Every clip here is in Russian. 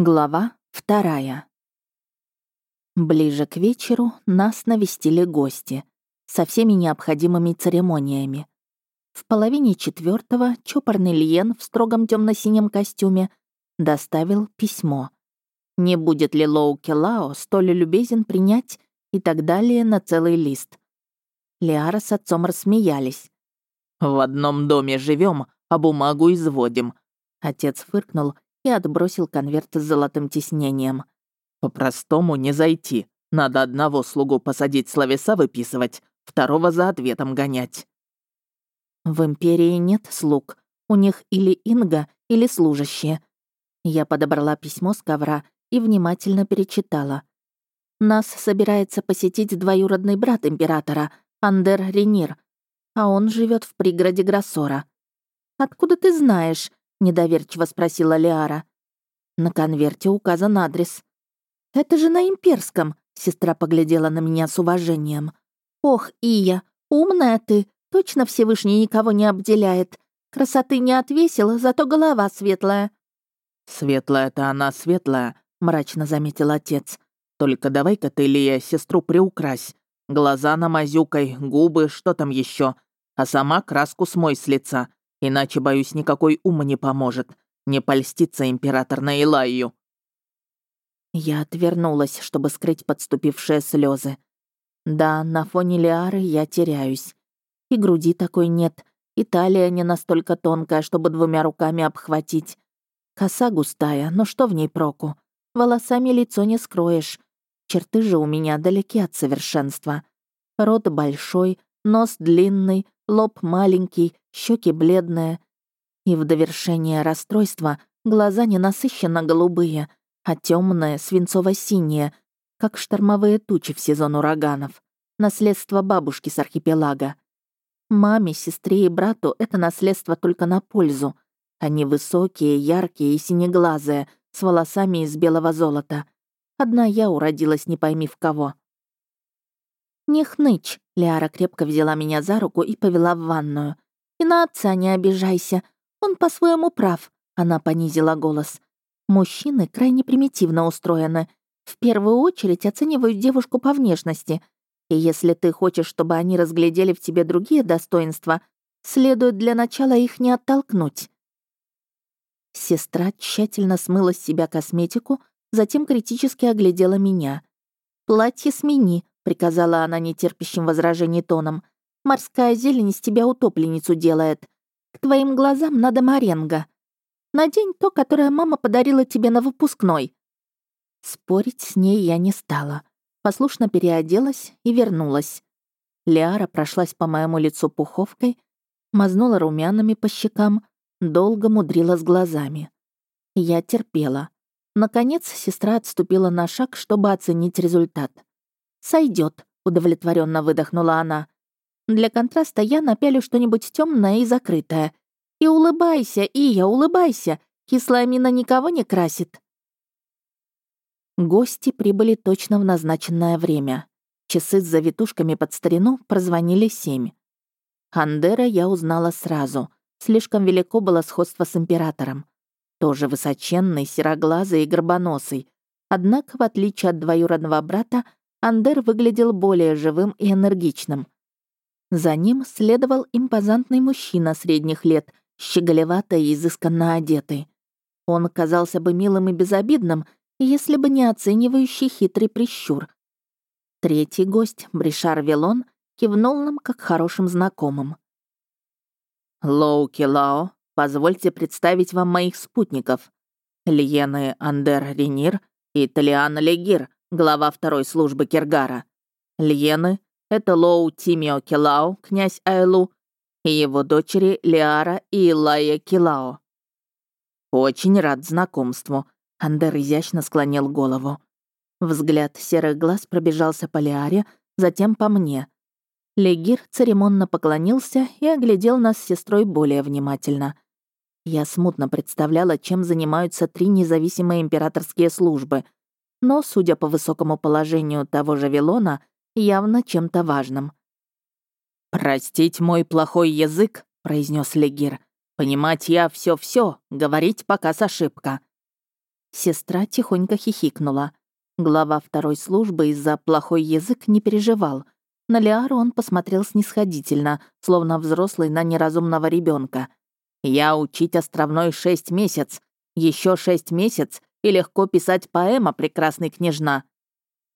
Глава вторая. Ближе к вечеру нас навестили гости со всеми необходимыми церемониями. В половине четвертого чопорный Льен в строгом темно синем костюме доставил письмо. Не будет ли Лоу Келао столь любезен принять и так далее на целый лист. Лиара с отцом рассмеялись. «В одном доме живем, а бумагу изводим». Отец фыркнул и отбросил конверт с золотым тиснением. «По-простому не зайти. Надо одного слугу посадить словеса выписывать, второго за ответом гонять». «В Империи нет слуг. У них или Инга, или служащие». Я подобрала письмо с ковра и внимательно перечитала. «Нас собирается посетить двоюродный брат императора, Андер Ренир, а он живет в пригороде Гроссора. Откуда ты знаешь?» — недоверчиво спросила Лиара. На конверте указан адрес. «Это же на имперском», — сестра поглядела на меня с уважением. «Ох, Ия, умная ты, точно Всевышний никого не обделяет. Красоты не отвесила, зато голова светлая». «Светлая-то она светлая», — мрачно заметил отец. «Только давай-ка ты, Лия, сестру приукрась. Глаза намазюкай, губы, что там еще, А сама краску смой с лица. Иначе, боюсь, никакой ум не поможет. Не польстится император на Илаю. Я отвернулась, чтобы скрыть подступившие слезы. Да, на фоне Лиары я теряюсь. И груди такой нет, и талия не настолько тонкая, чтобы двумя руками обхватить. Коса густая, но что в ней проку? Волосами лицо не скроешь. Черты же у меня далеки от совершенства. Рот большой, нос длинный, лоб маленький, щеки бледные. И в довершение расстройства глаза не насыщенно голубые, а темные, свинцово-синие, как штормовые тучи в сезон ураганов. Наследство бабушки с архипелага. Маме, сестре и брату это наследство только на пользу. Они высокие, яркие и синеглазые, с волосами из белого золота. Одна я уродилась не пойми в кого. «Не хнычь», — Лиара крепко взяла меня за руку и повела в ванную. «И на отца не обижайся. Он по-своему прав», — она понизила голос. «Мужчины крайне примитивно устроены. В первую очередь оценивают девушку по внешности. И если ты хочешь, чтобы они разглядели в тебе другие достоинства, следует для начала их не оттолкнуть». Сестра тщательно смыла с себя косметику, затем критически оглядела меня. «Платье смени», приказала она нетерпящим возражений тоном. «Морская зелень из тебя утопленницу делает. К твоим глазам надо маренго. Надень то, которое мама подарила тебе на выпускной». Спорить с ней я не стала. Послушно переоделась и вернулась. Лиара прошлась по моему лицу пуховкой, мазнула румянами по щекам, долго мудрила с глазами. Я терпела. Наконец сестра отступила на шаг, чтобы оценить результат. Сойдет, удовлетворенно выдохнула она. Для контраста я напялю что-нибудь темное и закрытое. И улыбайся, Ия, улыбайся. Кислая мина никого не красит. Гости прибыли точно в назначенное время. Часы с завитушками под старину прозвонили семь. Хандера я узнала сразу. Слишком велико было сходство с императором. Тоже высоченный, сероглазый и горбоносый. Однако, в отличие от двоюродного брата, Андер выглядел более живым и энергичным. За ним следовал импозантный мужчина средних лет, щеголевато и изысканно одетый. Он казался бы милым и безобидным, если бы не оценивающий хитрый прищур. Третий гость, Бришар Вилон, кивнул нам как хорошим знакомым. «Лоу Килао, позвольте представить вам моих спутников. Лиены Андер Ренир и Талиан Легир, глава второй службы Киргара. Льены — это Лоу Тимио Килао, князь Айлу, и его дочери Лиара и Илая Килао. «Очень рад знакомству», — Андер изящно склонил голову. Взгляд серых глаз пробежался по Лиаре, затем по мне. Легир церемонно поклонился и оглядел нас с сестрой более внимательно. Я смутно представляла, чем занимаются три независимые императорские службы — но, судя по высокому положению того же Вилона, явно чем-то важным. «Простить мой плохой язык», — произнес Легир. «Понимать я все-все, говорить пока с ошибка». Сестра тихонько хихикнула. Глава второй службы из-за плохой язык не переживал. На Лиару он посмотрел снисходительно, словно взрослый на неразумного ребенка. «Я учить островной шесть месяц. Еще шесть месяц, и легко писать поэма, прекрасный княжна».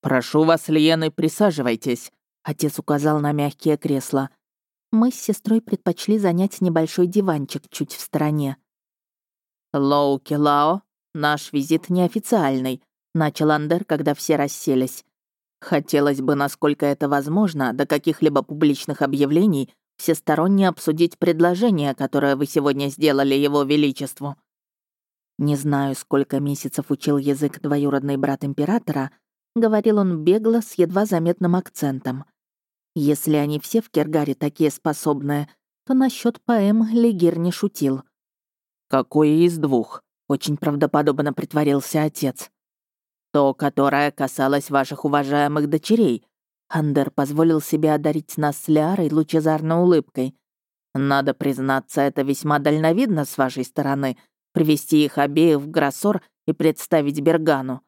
«Прошу вас, Лиены, присаживайтесь», — отец указал на мягкие кресла. Мы с сестрой предпочли занять небольшой диванчик чуть в стороне. «Лоу Келао, наш визит неофициальный», начал Андер, когда все расселись. Хотелось бы, насколько это возможно, до каких-либо публичных объявлений всесторонне обсудить предложение, которое вы сегодня сделали Его Величеству. Не знаю, сколько месяцев учил язык двоюродный брат императора, говорил он бегло с едва заметным акцентом. Если они все в Кергаре такие способные, то насчет поэм Легир не шутил. «Какое из двух?» — очень правдоподобно притворился отец. То, которое касалось ваших уважаемых дочерей. Андер позволил себе одарить нас с Лиарой лучезарной улыбкой. Надо признаться, это весьма дальновидно с вашей стороны привести их обеих в Гроссор и представить Бергану.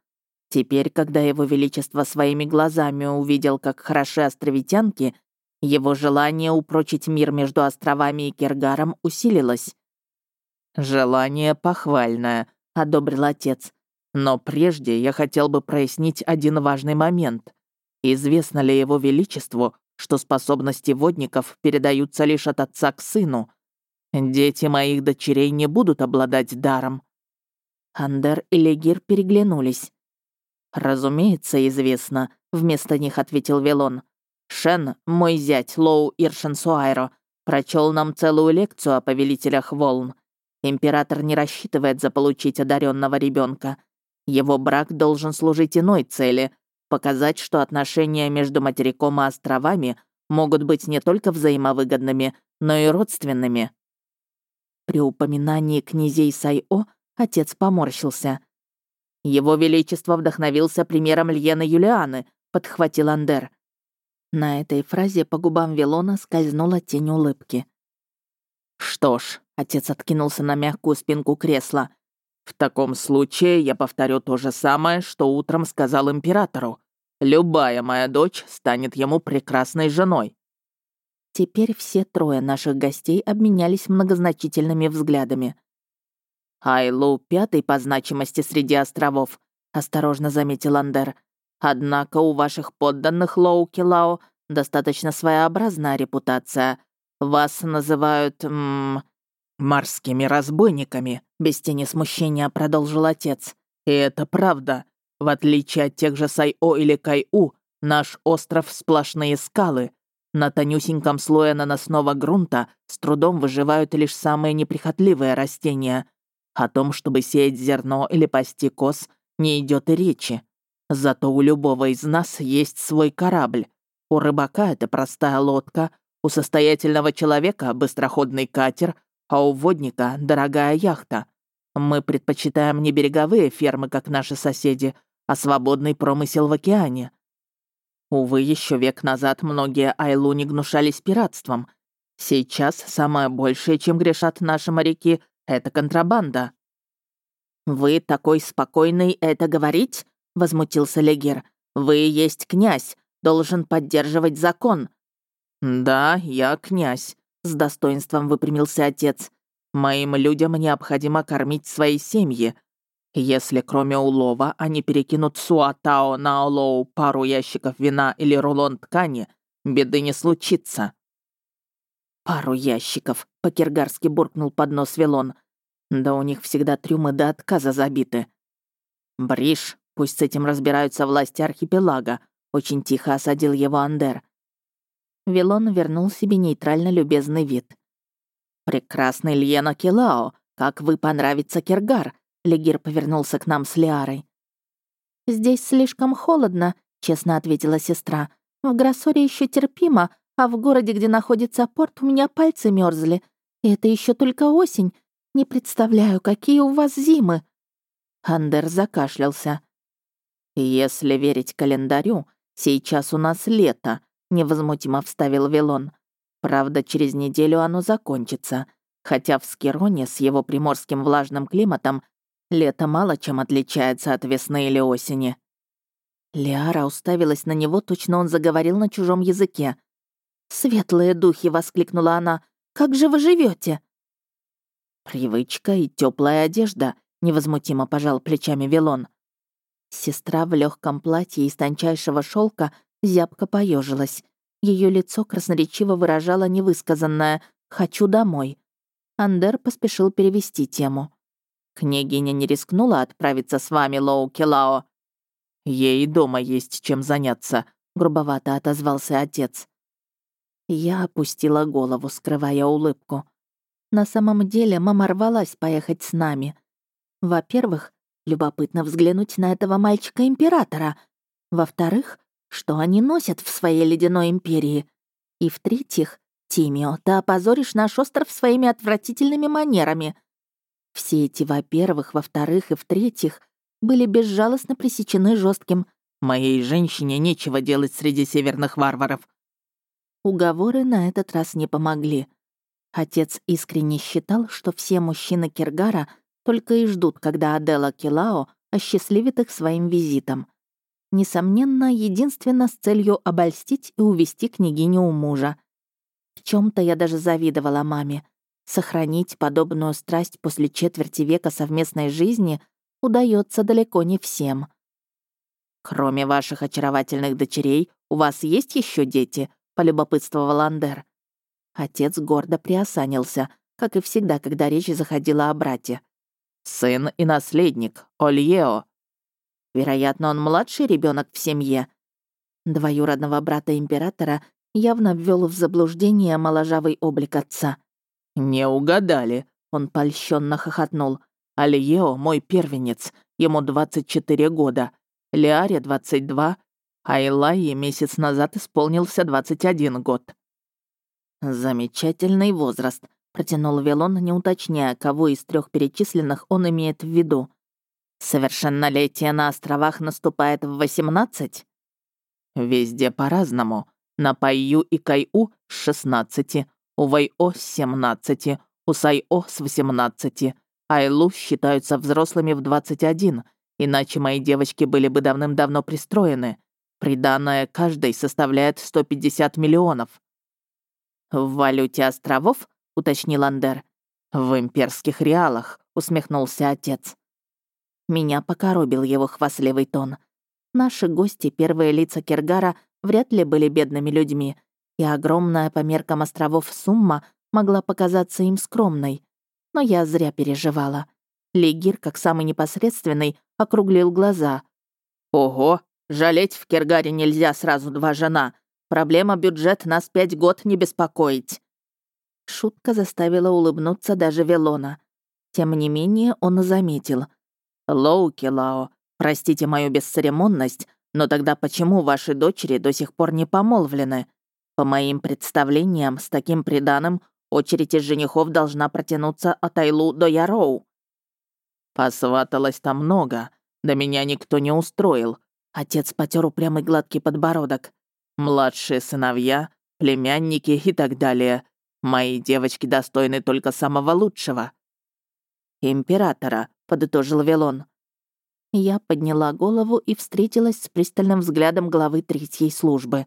Теперь, когда его величество своими глазами увидел, как хороши островитянки, его желание упрочить мир между островами и Кергаром усилилось. «Желание похвальное», — одобрил отец. Но прежде я хотел бы прояснить один важный момент. Известно ли его величеству, что способности водников передаются лишь от отца к сыну? Дети моих дочерей не будут обладать даром». Андер и Легир переглянулись. «Разумеется, известно», — вместо них ответил Велон. «Шен, мой зять Лоу Иршенсуайро, прочел нам целую лекцию о повелителях волн. Император не рассчитывает заполучить одаренного ребенка. Его брак должен служить иной цели — показать, что отношения между материком и островами могут быть не только взаимовыгодными, но и родственными. При упоминании князей Сайо отец поморщился. «Его Величество вдохновился примером Льены Юлианы», — подхватил Андер. На этой фразе по губам Вилона скользнула тень улыбки. «Что ж», — отец откинулся на мягкую спинку кресла, в таком случае я повторю то же самое, что утром сказал императору. Любая моя дочь станет ему прекрасной женой. Теперь все трое наших гостей обменялись многозначительными взглядами. «Айлу пятый по значимости среди островов», — осторожно заметил Андер. «Однако у ваших подданных Лоу Килао достаточно своеобразная репутация. Вас называют... М «Морскими разбойниками», — без тени смущения продолжил отец. «И это правда. В отличие от тех же Сайо или Кайу, наш остров — сплошные скалы. На тонюсеньком слое наносного грунта с трудом выживают лишь самые неприхотливые растения. О том, чтобы сеять зерно или пасти коз, не идет и речи. Зато у любого из нас есть свой корабль. У рыбака это простая лодка, у состоятельного человека — быстроходный катер — а у водника дорогая яхта. Мы предпочитаем не береговые фермы, как наши соседи, а свободный промысел в океане. Увы, еще век назад многие Айлу не гнушались пиратством. Сейчас самое большее, чем грешат наши моряки, это контрабанда. «Вы такой спокойный это говорить?» — возмутился Легер. «Вы есть князь, должен поддерживать закон». «Да, я князь, с достоинством выпрямился отец. «Моим людям необходимо кормить свои семьи. Если кроме улова они перекинут суатао на олоу пару ящиков вина или рулон ткани, беды не случится». «Пару ящиков», — по-киргарски буркнул под нос Вилон. «Да у них всегда трюмы до отказа забиты». «Бриш, пусть с этим разбираются власти архипелага», — очень тихо осадил его Андер. Вилон вернул себе нейтрально любезный вид. «Прекрасный Льена Килао, как вы понравится Киргар?» Легир повернулся к нам с Лиарой. «Здесь слишком холодно», — честно ответила сестра. «В Гроссоре еще терпимо, а в городе, где находится порт, у меня пальцы мерзли. И это еще только осень. Не представляю, какие у вас зимы». Андер закашлялся. «Если верить календарю, сейчас у нас лето», невозмутимо вставил Вилон. Правда, через неделю оно закончится. Хотя в Скироне с его приморским влажным климатом Лето мало чем отличается от весны или осени». Лиара уставилась на него, точно он заговорил на чужом языке. «Светлые духи!» — воскликнула она. «Как же вы живете? «Привычка и теплая одежда», — невозмутимо пожал плечами Вилон. Сестра в легком платье из тончайшего шелка зябко поежилась. Ее лицо красноречиво выражало невысказанное «хочу домой». Андер поспешил перевести тему. «Княгиня не рискнула отправиться с вами, Лоу Келао?» «Ей дома есть чем заняться», — грубовато отозвался отец. Я опустила голову, скрывая улыбку. На самом деле мама рвалась поехать с нами. Во-первых, любопытно взглянуть на этого мальчика-императора. Во-вторых, что они носят в своей ледяной империи. И в-третьих, Тимио, ты опозоришь наш остров своими отвратительными манерами. Все эти во-первых, во-вторых и в-третьих были безжалостно пресечены жестким «Моей женщине нечего делать среди северных варваров». Уговоры на этот раз не помогли. Отец искренне считал, что все мужчины Киргара только и ждут, когда Адела Килао осчастливит их своим визитом. Несомненно, единственно с целью обольстить и увести княгиню у мужа. В чем то я даже завидовала маме. Сохранить подобную страсть после четверти века совместной жизни удается далеко не всем. «Кроме ваших очаровательных дочерей, у вас есть еще дети?» — полюбопытствовал Андер. Отец гордо приосанился, как и всегда, когда речь заходила о брате. «Сын и наследник, Ольео». Вероятно, он младший ребенок в семье. Двоюродного брата императора явно ввел в заблуждение моложавый облик отца. «Не угадали», — он польщенно хохотнул. «Альео — мой первенец, ему 24 года, Лиаре — 22, а Элайе месяц назад исполнился 21 год. «Замечательный возраст», — протянул Велон, не уточняя, кого из трех перечисленных он имеет в виду. «Совершеннолетие на островах наступает в 18?» «Везде по-разному. На Пайю и Кайу — с 16, у Вайо — с 17, у Сайо — с 18, Айлу считаются взрослыми в 21, иначе мои девочки были бы давным-давно пристроены. Приданное каждой составляет 150 миллионов. «В валюте островов?» — уточнил Андер. «В имперских реалах», — усмехнулся отец. Меня покоробил его хвастливый тон. Наши гости, первые лица Киргара, вряд ли были бедными людьми, и огромная по меркам островов сумма могла показаться им скромной. Но я зря переживала. Легир, как самый непосредственный, округлил глаза. «Ого, жалеть в Киргаре нельзя сразу два жена. Проблема бюджет нас пять год не беспокоить». Шутка заставила улыбнуться даже Велона. Тем не менее, он заметил. «Лоуки, Лао, простите мою бесцеремонность, но тогда почему ваши дочери до сих пор не помолвлены? По моим представлениям, с таким приданым очередь из женихов должна протянуться от Айлу до Яроу». «Посваталось-то много, да меня никто не устроил». Отец потер упрямый гладкий подбородок младшие сыновья, племянники и так далее. Мои девочки достойны только самого лучшего». «Императора», — подытожил Велон. Я подняла голову и встретилась с пристальным взглядом главы третьей службы.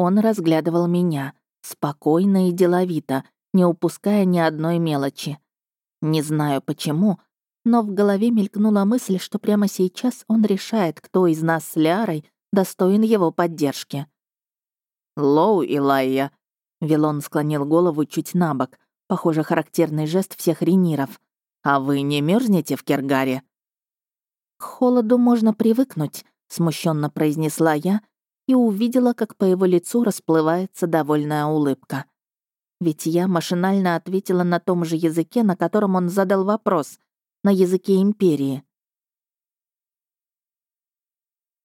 Он разглядывал меня, спокойно и деловито, не упуская ни одной мелочи. Не знаю почему, но в голове мелькнула мысль, что прямо сейчас он решает, кто из нас с Лярой достоин его поддержки. «Лоу, Илайя!» Вилон склонил голову чуть на бок, похоже, характерный жест всех рениров. «А вы не мерзнете в Кергаре?» «К холоду можно привыкнуть», — смущенно произнесла я и увидела, как по его лицу расплывается довольная улыбка. Ведь я машинально ответила на том же языке, на котором он задал вопрос, на языке Империи.